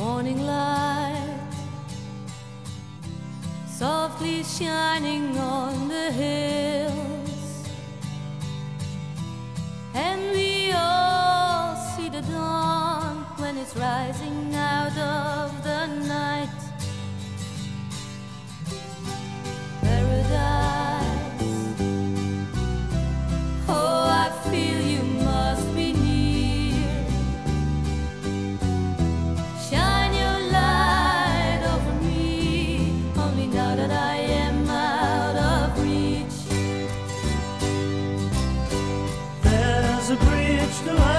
morning light softly shining on the hills, reach. There's